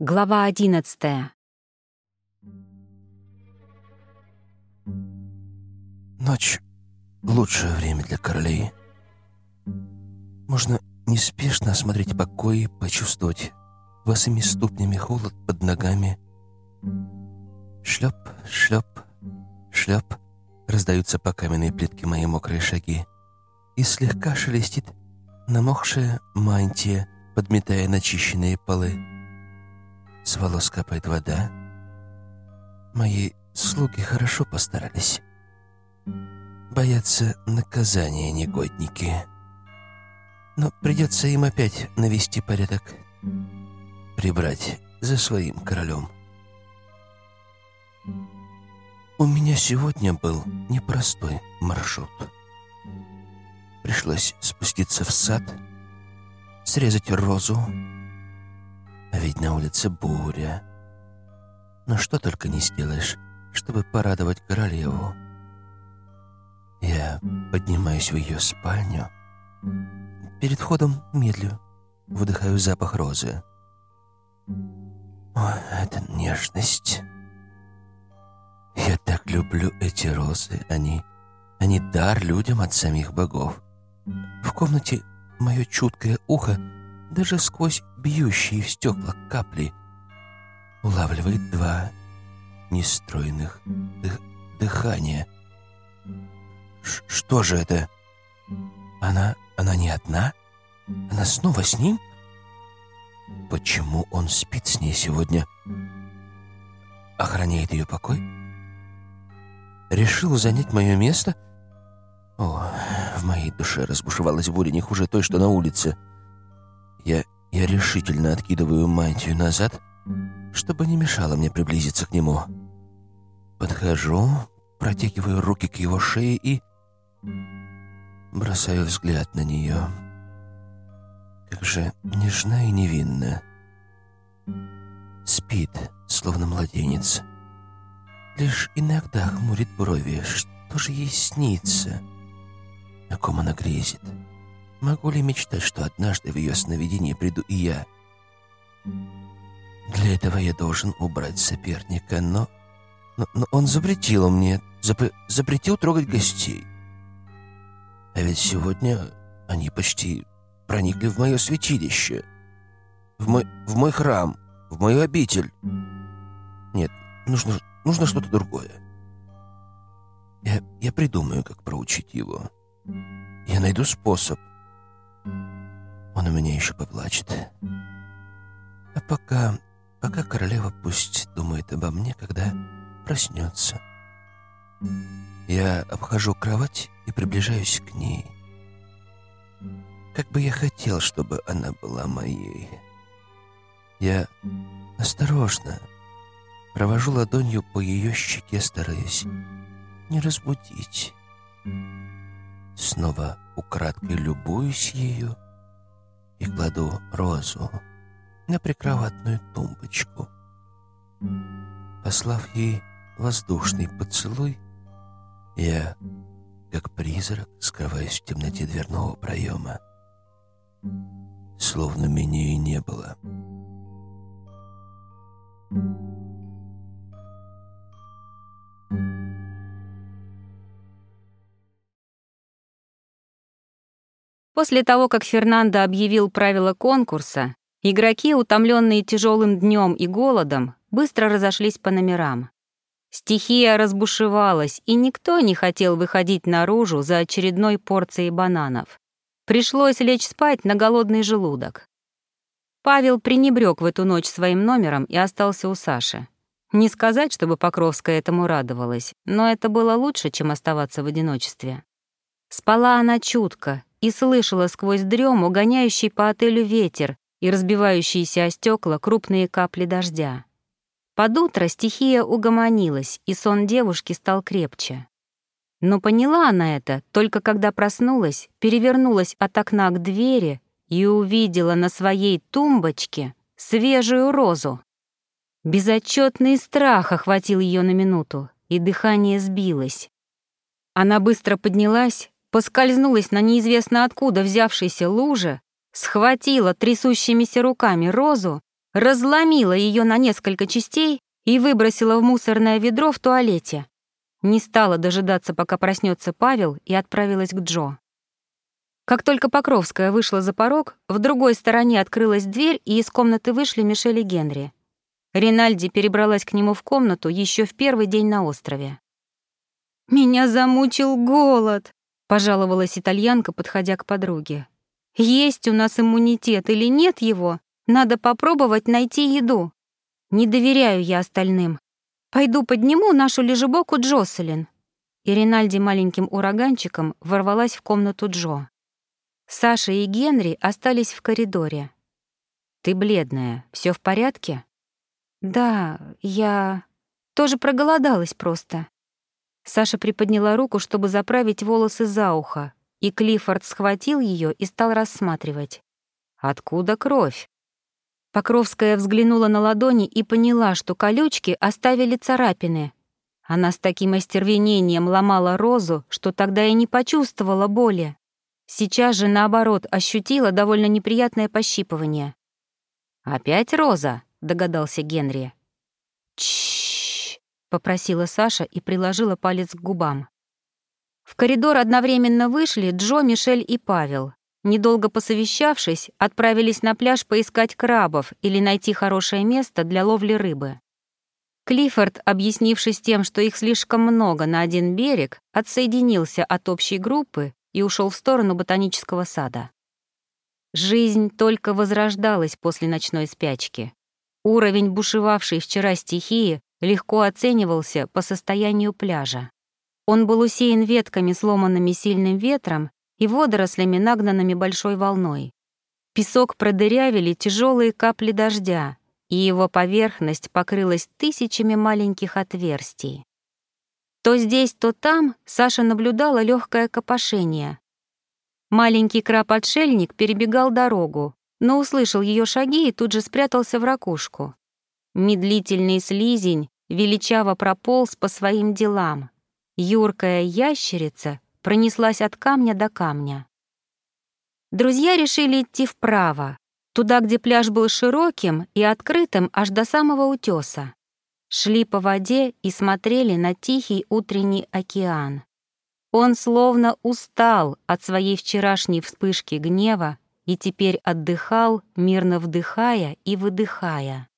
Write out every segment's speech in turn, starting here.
Глава одиннадцатая. Ночь — лучшее время для королей. Можно неспешно осмотреть покой и почувствовать босыми ступнями холод под ногами. Шлеп, шлеп, шлеп раздаются по каменной плитке мои мокрые шаги, и слегка шелестит намокшая мантия, подметая начищенные полы. С волос капает вода. Мои слуги хорошо постарались. Боятся наказания негодники. Но придется им опять навести порядок. Прибрать за своим королем. У меня сегодня был непростой маршрут. Пришлось спуститься в сад, срезать розу. Ведь на улице буря. Но что только не сделаешь, чтобы порадовать королеву. Я поднимаюсь в ее спальню. Перед входом медлю, выдыхаю запах розы. О, это нежность. Я так люблю эти розы. Они, они дар людям от самих богов. В комнате мое чуткое ухо даже сквозь бьющие в стекла капли улавливает два нестройных дых дыхания. Ш что же это? Она, она не одна? Она снова с ним? Почему он спит с ней сегодня? Охраняет ее покой? Решил занять мое место? О, в моей душе разбушевалась буря не хуже той, что на улице. Я, я решительно откидываю мантию назад, чтобы не мешало мне приблизиться к нему. Подхожу, протягиваю руки к его шее и... Бросаю взгляд на нее. Как же нежна и невинна. Спит, словно младенец. Лишь иногда хмурит брови. Что же ей снится? О ком она грезит? Могу ли мечтать, что однажды в ее сновидении приду и я? Для этого я должен убрать соперника, но... Но, но он запретил мне, запр запретил трогать гостей. А ведь сегодня они почти проникли в мое святилище, в мой, в мой храм, в мою обитель. Нет, нужно, нужно что-то другое. Я, я придумаю, как проучить его. Я найду способ. Он у меня еще поплачет. А пока, пока королева пусть думает обо мне, когда проснется. Я обхожу кровать и приближаюсь к ней. Как бы я хотел, чтобы она была моей. Я осторожно провожу ладонью по ее щеке, стараясь не разбудить. Снова украдкой любуюсь ею и кладу розу на прикроватную тумбочку. Послав ей воздушный поцелуй, я, как призрак, скрываюсь в темноте дверного проема. Словно меня и не было. После того, как Фернандо объявил правила конкурса, игроки, утомленные тяжелым днем и голодом, быстро разошлись по номерам. Стихия разбушевалась, и никто не хотел выходить наружу за очередной порцией бананов. Пришлось лечь спать на голодный желудок. Павел пренебрег в эту ночь своим номером и остался у Саши. Не сказать, чтобы Покровская этому радовалась, но это было лучше, чем оставаться в одиночестве. Спала она чутко, и слышала сквозь дрему гоняющий по отелю ветер и разбивающиеся о стекла крупные капли дождя. Под утро стихия угомонилась, и сон девушки стал крепче. Но поняла она это только когда проснулась, перевернулась от окна к двери и увидела на своей тумбочке свежую розу. Безотчетный страх охватил ее на минуту, и дыхание сбилось. Она быстро поднялась, поскользнулась на неизвестно откуда взявшейся луже, схватила трясущимися руками розу разломила ее на несколько частей и выбросила в мусорное ведро в туалете. Не стала дожидаться, пока проснется Павел, и отправилась к Джо. Как только Покровская вышла за порог, в другой стороне открылась дверь, и из комнаты вышли Мишель и Генри. Ринальди перебралась к нему в комнату еще в первый день на острове. «Меня замучил голод», — пожаловалась итальянка, подходя к подруге. «Есть у нас иммунитет или нет его, надо попробовать найти еду. Не доверяю я остальным. Пойду подниму нашу лежебоку Джоселин». И Ринальди маленьким ураганчиком ворвалась в комнату Джо. Саша и Генри остались в коридоре. «Ты бледная, все в порядке?» «Да, я тоже проголодалась просто». Саша приподняла руку, чтобы заправить волосы за ухо, и Клиффорд схватил ее и стал рассматривать. «Откуда кровь?» Покровская взглянула на ладони и поняла, что колючки оставили царапины. Она с таким остервенением ломала розу, что тогда и не почувствовала боли. Сейчас же, наоборот, ощутила довольно неприятное пощипывание. «Опять роза?» — догадался Генри. «Чш!» — попросила Саша и приложила палец к губам. В коридор одновременно вышли Джо, Мишель и Павел. Недолго посовещавшись, отправились на пляж поискать крабов или найти хорошее место для ловли рыбы. Клиффорд, объяснившись тем, что их слишком много на один берег, отсоединился от общей группы и ушел в сторону ботанического сада. Жизнь только возрождалась после ночной спячки. Уровень бушевавшей вчера стихии легко оценивался по состоянию пляжа. Он был усеян ветками, сломанными сильным ветром, и водорослями, нагнанными большой волной. Песок продырявили тяжелые капли дождя, и его поверхность покрылась тысячами маленьких отверстий. То здесь, то там Саша наблюдала легкое копошение. Маленький краб-отшельник перебегал дорогу, но услышал ее шаги и тут же спрятался в ракушку. Медлительный слизень величаво прополз по своим делам. Юркая ящерица пронеслась от камня до камня. Друзья решили идти вправо, туда, где пляж был широким и открытым аж до самого утеса. Шли по воде и смотрели на тихий утренний океан. Он словно устал от своей вчерашней вспышки гнева и теперь отдыхал, мирно вдыхая и выдыхая.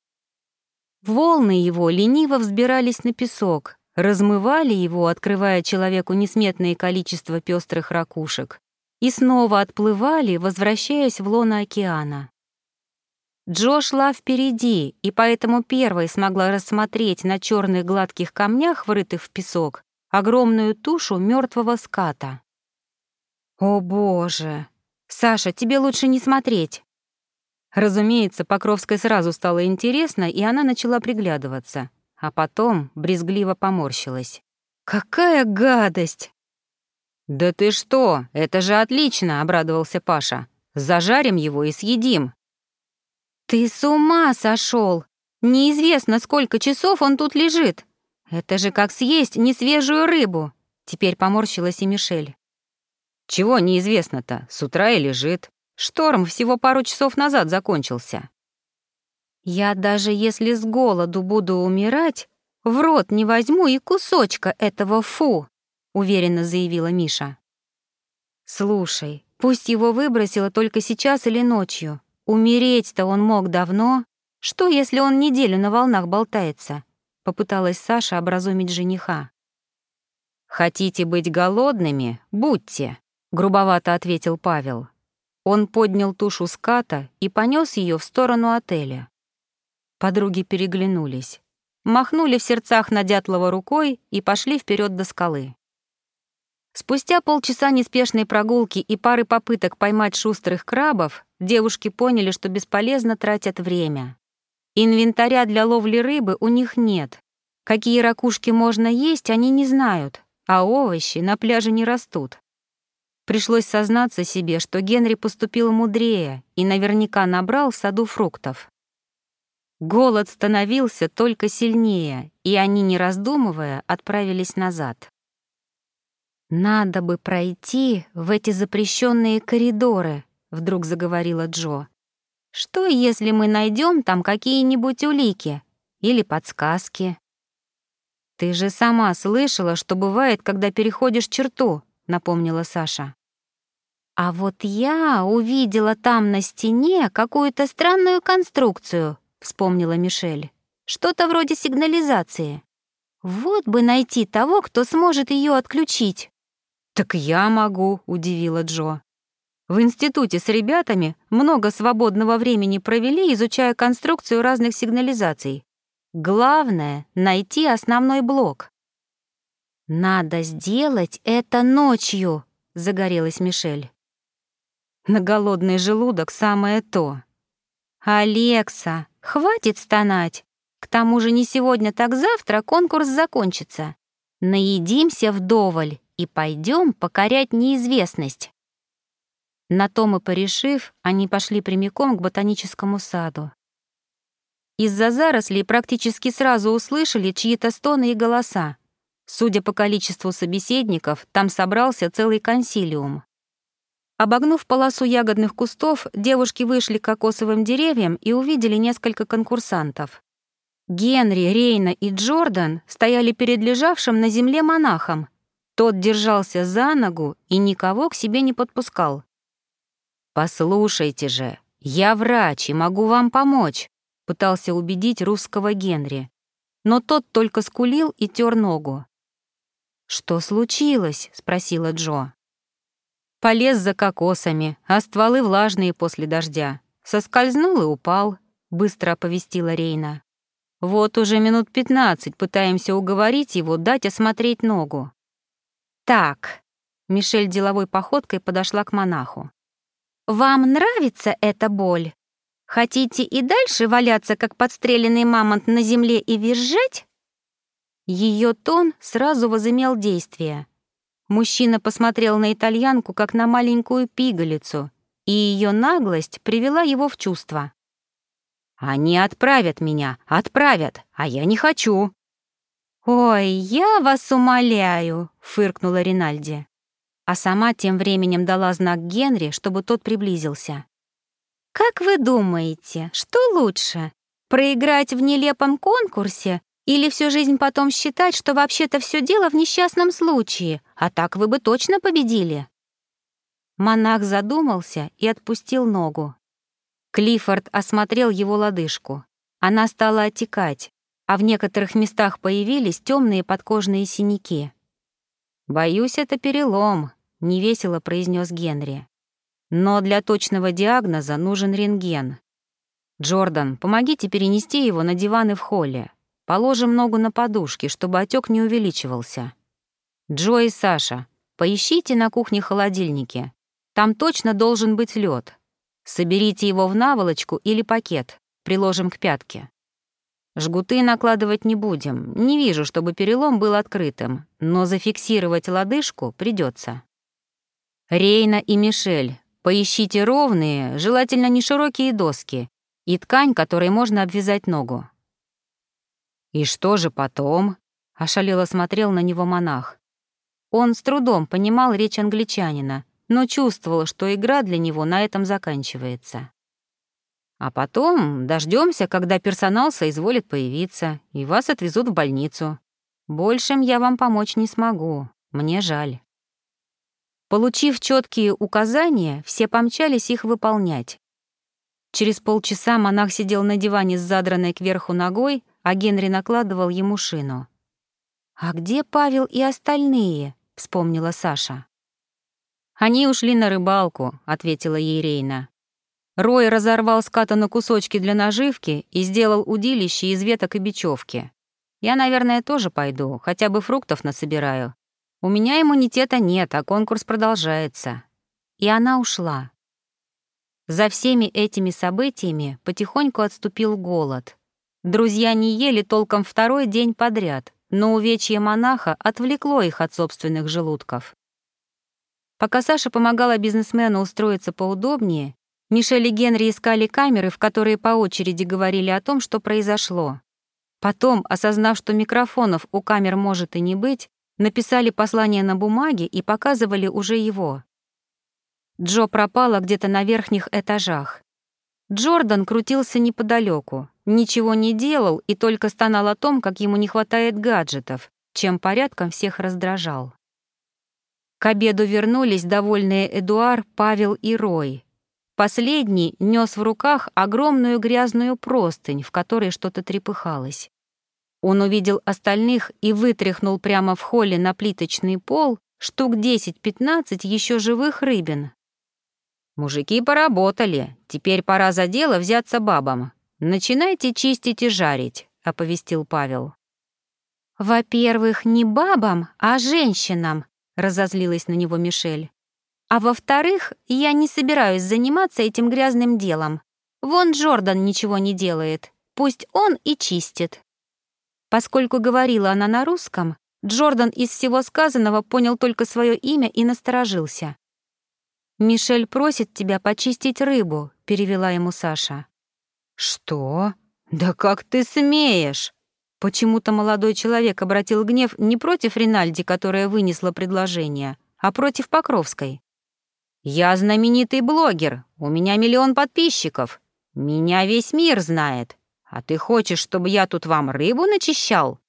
Волны его лениво взбирались на песок, размывали его, открывая человеку несметное количество пестрых ракушек, и снова отплывали, возвращаясь в лоно океана. Джо шла впереди, и поэтому первой смогла рассмотреть на черных гладких камнях, врытых в песок, огромную тушу мертвого ската. «О боже! Саша, тебе лучше не смотреть!» Разумеется, Покровской сразу стало интересно, и она начала приглядываться, а потом брезгливо поморщилась. «Какая гадость!» «Да ты что, это же отлично!» — обрадовался Паша. «Зажарим его и съедим!» «Ты с ума сошел! Неизвестно, сколько часов он тут лежит! Это же как съесть несвежую рыбу!» Теперь поморщилась и Мишель. «Чего неизвестно-то? С утра и лежит. Шторм всего пару часов назад закончился. Я даже если с голоду буду умирать, в рот не возьму и кусочка этого фу, уверенно заявила Миша. Слушай, пусть его выбросило только сейчас или ночью. Умереть-то он мог давно. Что, если он неделю на волнах болтается? Попыталась Саша образумить жениха. Хотите быть голодными? Будьте, грубовато ответил Павел. Он поднял тушу ската и понес ее в сторону отеля. Подруги переглянулись, махнули в сердцах на Дятлова рукой и пошли вперед до скалы. Спустя полчаса неспешной прогулки и пары попыток поймать шустрых крабов, девушки поняли, что бесполезно тратят время. Инвентаря для ловли рыбы у них нет. Какие ракушки можно есть, они не знают, а овощи на пляже не растут. Пришлось сознаться себе, что Генри поступил мудрее и наверняка набрал в саду фруктов. Голод становился только сильнее, и они, не раздумывая, отправились назад. «Надо бы пройти в эти запрещенные коридоры», — вдруг заговорила Джо. Что, если мы найдем там какие-нибудь улики или подсказки? Ты же сама слышала, что бывает, когда переходишь черту, напомнила Саша. А вот я увидела там на стене какую-то странную конструкцию, вспомнила Мишель. Что-то вроде сигнализации. Вот бы найти того, кто сможет ее отключить. Так я могу, удивила Джо. В институте с ребятами много свободного времени провели, изучая конструкцию разных сигнализаций. Главное — найти основной блок. «Надо сделать это ночью», — загорелась Мишель. На голодный желудок самое то. «Алекса, хватит стонать. К тому же не сегодня, так завтра конкурс закончится. Наедимся вдоволь и пойдем покорять неизвестность». На том и порешив, они пошли прямиком к ботаническому саду. Из-за зарослей практически сразу услышали чьи-то стоны и голоса. Судя по количеству собеседников, там собрался целый консилиум. Обогнув полосу ягодных кустов, девушки вышли к кокосовым деревьям и увидели несколько конкурсантов. Генри, Рейна и Джордан стояли перед лежавшим на земле монахом. Тот держался за ногу и никого к себе не подпускал. «Послушайте же, я врач и могу вам помочь», — пытался убедить русского Генри. Но тот только скулил и тер ногу. «Что случилось?» — спросила Джо. Полез за кокосами, а стволы влажные после дождя. Соскользнул и упал, — быстро оповестила Рейна. Вот уже минут пятнадцать пытаемся уговорить его дать осмотреть ногу. «Так», — Мишель деловой походкой подошла к монаху. Вам нравится эта боль? Хотите и дальше валяться, как подстреленный мамонт на земле и визжать? Ее тон сразу возымел действие. Мужчина посмотрел на итальянку, как на маленькую пигалицу, и ее наглость привела его в чувство. «Они отправят меня, отправят, а я не хочу». «Ой, я вас умоляю», — фыркнула Ринальди а сама тем временем дала знак Генри, чтобы тот приблизился. «Как вы думаете, что лучше, проиграть в нелепом конкурсе или всю жизнь потом считать, что вообще-то все дело в несчастном случае, а так вы бы точно победили?» Монах задумался и отпустил ногу. Клиффорд осмотрел его лодыжку. Она стала отекать, а в некоторых местах появились темные подкожные синяки. «Боюсь, это перелом», — невесело произнес Генри. «Но для точного диагноза нужен рентген. Джордан, помогите перенести его на диваны в холле. Положим ногу на подушки, чтобы отек не увеличивался. Джо и Саша, поищите на кухне холодильники. Там точно должен быть лед. Соберите его в наволочку или пакет, приложим к пятке. Жгуты накладывать не будем. Не вижу, чтобы перелом был открытым, но зафиксировать лодыжку придется. Рейна и Мишель, поищите ровные, желательно не широкие доски, и ткань, которой можно обвязать ногу. «И что же потом?» — ошалело смотрел на него монах. Он с трудом понимал речь англичанина, но чувствовал, что игра для него на этом заканчивается. А потом дождемся, когда персонал соизволит появиться, и вас отвезут в больницу. Большим я вам помочь не смогу, мне жаль. Получив четкие указания, все помчались их выполнять. Через полчаса монах сидел на диване с задранной кверху ногой, а Генри накладывал ему шину. «А где Павел и остальные?» — вспомнила Саша. «Они ушли на рыбалку», — ответила ей Рейна. Рой разорвал ската на кусочки для наживки и сделал удилище из веток и бечевки. Я, наверное, тоже пойду, хотя бы фруктов насобираю. У меня иммунитета нет, а конкурс продолжается. И она ушла. За всеми этими событиями потихоньку отступил голод. Друзья не ели толком второй день подряд, но увечье монаха отвлекло их от собственных желудков. Пока Саша помогала бизнесмену устроиться поудобнее, Мишель и Генри искали камеры, в которые по очереди говорили о том, что произошло. Потом, осознав, что микрофонов у камер может и не быть, написали послание на бумаге и показывали уже его. Джо пропала где-то на верхних этажах. Джордан крутился неподалеку, ничего не делал и только стонал о том, как ему не хватает гаджетов, чем порядком всех раздражал. К обеду вернулись довольные Эдуар, Павел и Рой. Последний нес в руках огромную грязную простынь, в которой что-то трепыхалось. Он увидел остальных и вытряхнул прямо в холле на плиточный пол штук 10-15 еще живых рыбин. «Мужики поработали, теперь пора за дело взяться бабам. Начинайте чистить и жарить», — оповестил Павел. «Во-первых, не бабам, а женщинам», — разозлилась на него Мишель. «А во-вторых, я не собираюсь заниматься этим грязным делом. Вон Джордан ничего не делает, пусть он и чистит». Поскольку говорила она на русском, Джордан из всего сказанного понял только свое имя и насторожился. «Мишель просит тебя почистить рыбу», — перевела ему Саша. «Что? Да как ты смеешь?» Почему-то молодой человек обратил гнев не против Ринальди, которая вынесла предложение, а против Покровской. «Я знаменитый блогер, у меня миллион подписчиков. Меня весь мир знает. А ты хочешь, чтобы я тут вам рыбу начищал?»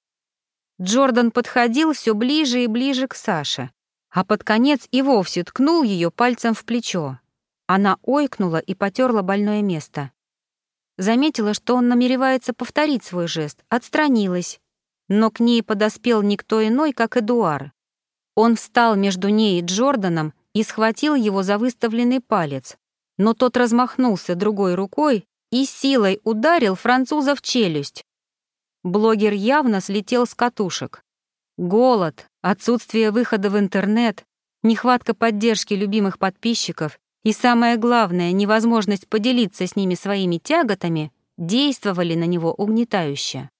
Джордан подходил все ближе и ближе к Саше, а под конец и вовсе ткнул ее пальцем в плечо. Она ойкнула и потерла больное место. Заметила, что он намеревается повторить свой жест, отстранилась, но к ней подоспел никто иной, как Эдуар. Он встал между ней и Джорданом и схватил его за выставленный палец, но тот размахнулся другой рукой и силой ударил француза в челюсть. Блогер явно слетел с катушек. Голод, отсутствие выхода в интернет, нехватка поддержки любимых подписчиков и, самое главное, невозможность поделиться с ними своими тяготами действовали на него угнетающе.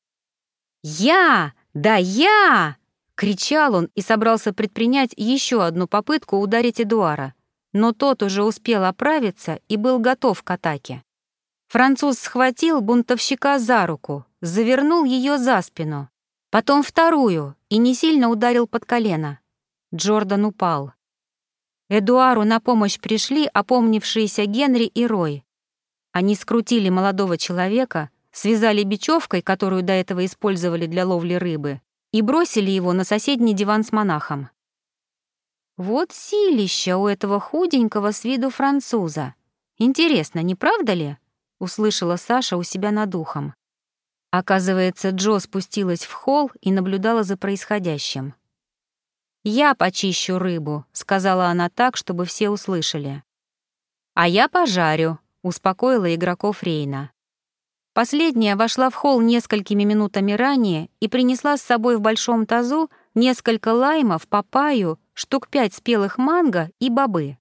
«Я! Да я!» — кричал он и собрался предпринять еще одну попытку ударить Эдуара, но тот уже успел оправиться и был готов к атаке. Француз схватил бунтовщика за руку, завернул ее за спину, потом вторую и не сильно ударил под колено. Джордан упал. Эдуару на помощь пришли опомнившиеся Генри и Рой. Они скрутили молодого человека, связали бечевкой, которую до этого использовали для ловли рыбы, и бросили его на соседний диван с монахом. Вот силища у этого худенького с виду француза. Интересно, не правда ли? услышала Саша у себя над ухом. Оказывается, Джо спустилась в холл и наблюдала за происходящим. «Я почищу рыбу», — сказала она так, чтобы все услышали. «А я пожарю», — успокоила игроков Рейна. Последняя вошла в холл несколькими минутами ранее и принесла с собой в большом тазу несколько лаймов, папаю, штук пять спелых манго и бобы.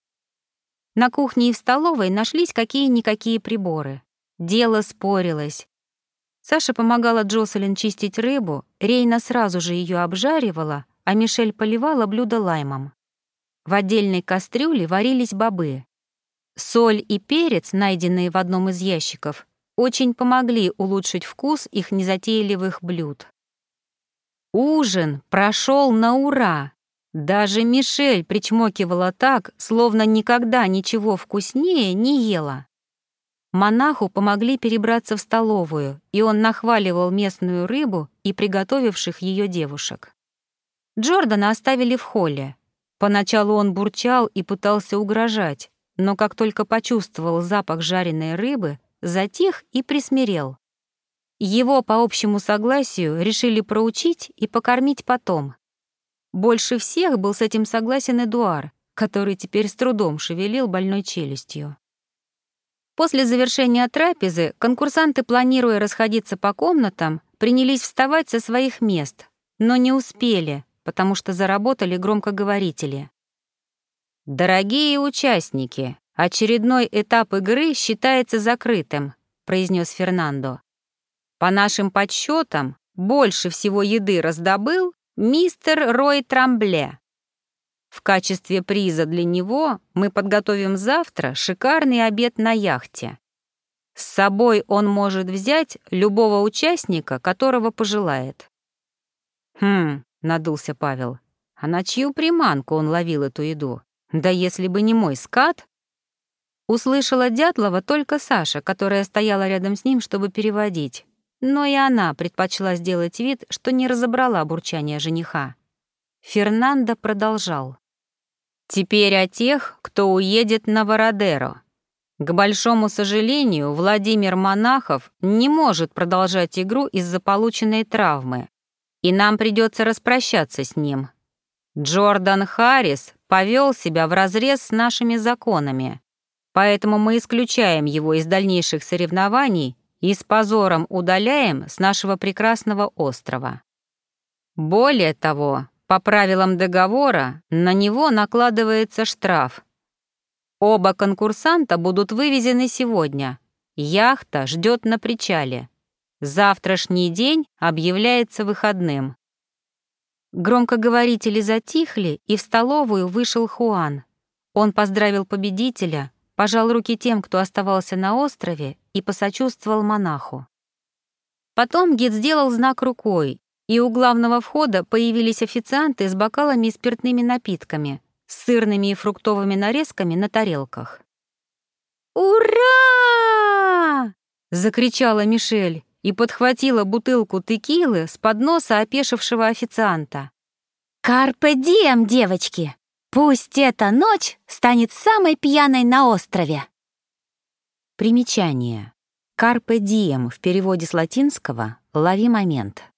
На кухне и в столовой нашлись какие-никакие приборы. Дело спорилось. Саша помогала Джоселин чистить рыбу, Рейна сразу же ее обжаривала, а Мишель поливала блюдо лаймом. В отдельной кастрюле варились бобы. Соль и перец, найденные в одном из ящиков, очень помогли улучшить вкус их незатейливых блюд. Ужин прошел на ура. Даже Мишель причмокивала так, словно никогда ничего вкуснее не ела. Монаху помогли перебраться в столовую, и он нахваливал местную рыбу и приготовивших ее девушек. Джордана оставили в холле. Поначалу он бурчал и пытался угрожать, но как только почувствовал запах жареной рыбы, затих и присмирел. Его, по общему согласию, решили проучить и покормить потом. Больше всех был с этим согласен Эдуар, который теперь с трудом шевелил больной челюстью. После завершения трапезы конкурсанты, планируя расходиться по комнатам, принялись вставать со своих мест, но не успели, потому что заработали громкоговорители. «Дорогие участники, очередной этап игры считается закрытым», произнес Фернандо. «По нашим подсчетам, больше всего еды раздобыл мистер Рой Трамбле. В качестве приза для него мы подготовим завтра шикарный обед на яхте. С собой он может взять любого участника, которого пожелает. «Хм», — надулся Павел, — «а на чью приманку он ловил эту еду? Да если бы не мой скат...» Услышала Дятлова только Саша, которая стояла рядом с ним, чтобы переводить. Но и она предпочла сделать вид, что не разобрала бурчание жениха. Фернандо продолжал. «Теперь о тех, кто уедет на Вородеро. К большому сожалению, Владимир Монахов не может продолжать игру из-за полученной травмы, и нам придется распрощаться с ним. Джордан Харрис повел себя вразрез с нашими законами, поэтому мы исключаем его из дальнейших соревнований и с позором удаляем с нашего прекрасного острова. Более того, по правилам договора на него накладывается штраф. Оба конкурсанта будут вывезены сегодня. Яхта ждет на причале. Завтрашний день объявляется выходным. Громкоговорители затихли, и в столовую вышел Хуан. Он поздравил победителя, пожал руки тем, кто оставался на острове, и посочувствовал монаху. Потом гид сделал знак рукой, и у главного входа появились официанты с бокалами и спиртными напитками, с сырными и фруктовыми нарезками на тарелках. «Ура!» — закричала Мишель и подхватила бутылку текилы с подноса опешившего официанта. «Карпе дием, девочки! Пусть эта ночь станет самой пьяной на острове!» Примечание. «Карпе дием» в переводе с латинского «лови момент».